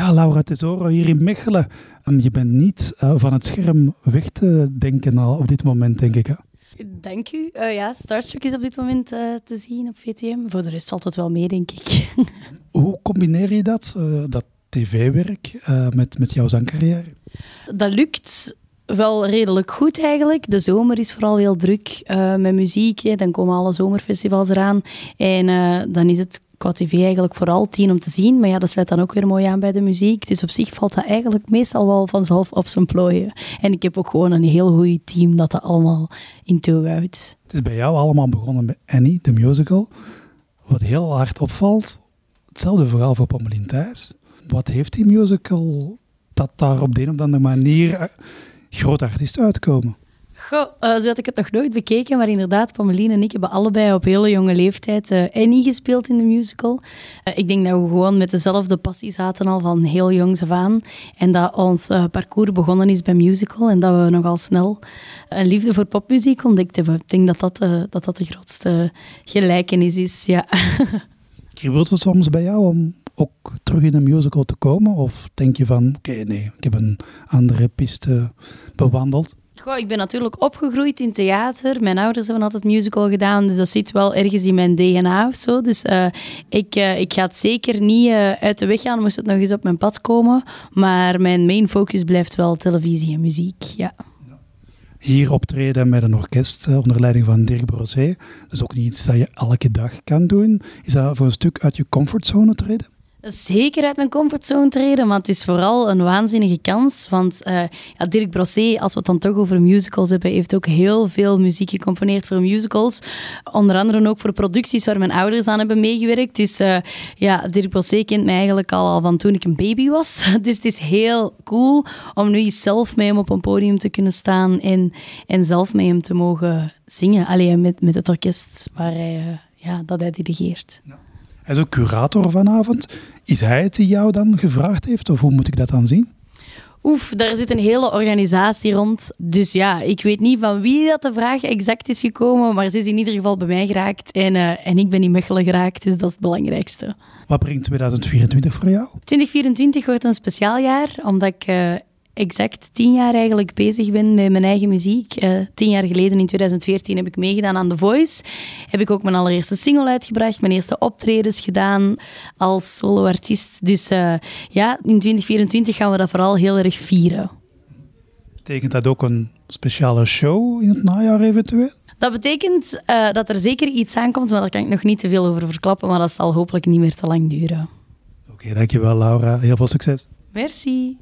Ja, Laura Tesoro hier in Mechelen. En je bent niet uh, van het scherm weg te denken al op dit moment, denk ik. Hè? Dank u. Uh, ja, Starstruck is op dit moment uh, te zien op VTM. Voor de rest valt het wel mee, denk ik. Hoe combineer je dat, dat tv-werk, met, met jouw zangcarrière? Dat lukt wel redelijk goed eigenlijk. De zomer is vooral heel druk met muziek. Hè. Dan komen alle zomerfestivals eraan. En dan is het qua tv eigenlijk vooral tien om te zien. Maar ja, dat sluit dan ook weer mooi aan bij de muziek. Dus op zich valt dat eigenlijk meestal wel vanzelf op zijn plooien. En ik heb ook gewoon een heel goed team dat dat allemaal in houdt. Het is bij jou allemaal begonnen met Annie, de musical. Wat heel hard opvalt, hetzelfde verhaal voor Pommelien Thijs. Wat heeft die musical dat daar op de een of andere manier eh, grote artiesten uitkomen? Uh, zo had ik het nog nooit bekeken, maar inderdaad, Pommeline en ik hebben allebei op hele jonge leeftijd uh, Annie gespeeld in de musical. Uh, ik denk dat we gewoon met dezelfde passie zaten al van heel jongs af aan. En dat ons parcours begonnen is bij musical en dat we nogal snel een liefde voor popmuziek ontdekt hebben. Ik denk dat dat, dat, dat de grootste gelijkenis is, ja. Kriebelt het soms bij jou om ook terug in een musical te komen? Of denk je van, oké, nee, ik heb een andere piste bewandeld? Goh, ik ben natuurlijk opgegroeid in theater. Mijn ouders hebben altijd musical gedaan, dus dat zit wel ergens in mijn DNA of zo. Dus uh, ik, uh, ik ga het zeker niet uh, uit de weg gaan, moest het nog eens op mijn pad komen. Maar mijn main focus blijft wel televisie en muziek, ja. Hier optreden met een orkest onder leiding van Dirk Brosé. Dat is ook niet iets dat je elke dag kan doen. Is dat voor een stuk uit je comfortzone treden? Zeker uit mijn comfortzone treden, maar het is vooral een waanzinnige kans. Want uh, ja, Dirk Brossé, als we het dan toch over musicals hebben, heeft ook heel veel muziek gecomponeerd voor musicals. Onder andere ook voor producties waar mijn ouders aan hebben meegewerkt. Dus uh, ja, Dirk Brossé kent mij eigenlijk al, al van toen ik een baby was. Dus het is heel cool om nu zelf met hem op een podium te kunnen staan en, en zelf met hem te mogen zingen. Alleen met, met het orkest waar hij, uh, ja, dat hij dirigeert. Hij is ook curator vanavond. Is hij het die jou dan gevraagd heeft, of hoe moet ik dat dan zien? Oef, daar zit een hele organisatie rond. Dus ja, ik weet niet van wie dat de vraag exact is gekomen, maar ze is in ieder geval bij mij geraakt en, uh, en ik ben in Mechelen geraakt, dus dat is het belangrijkste. Wat brengt 2024 voor jou? 2024 wordt een speciaal jaar, omdat ik uh, exact tien jaar eigenlijk bezig ben met mijn eigen muziek. Uh, tien jaar geleden, in 2014, heb ik meegedaan aan The Voice. Heb ik ook mijn allereerste single uitgebracht, mijn eerste optredens gedaan als soloartiest. Dus uh, ja, in 2024 gaan we dat vooral heel erg vieren. Betekent dat ook een speciale show in het najaar eventueel? Dat betekent uh, dat er zeker iets aankomt, maar daar kan ik nog niet te veel over verklappen. Maar dat zal hopelijk niet meer te lang duren. Oké, okay, dankjewel Laura. Heel veel succes. Merci.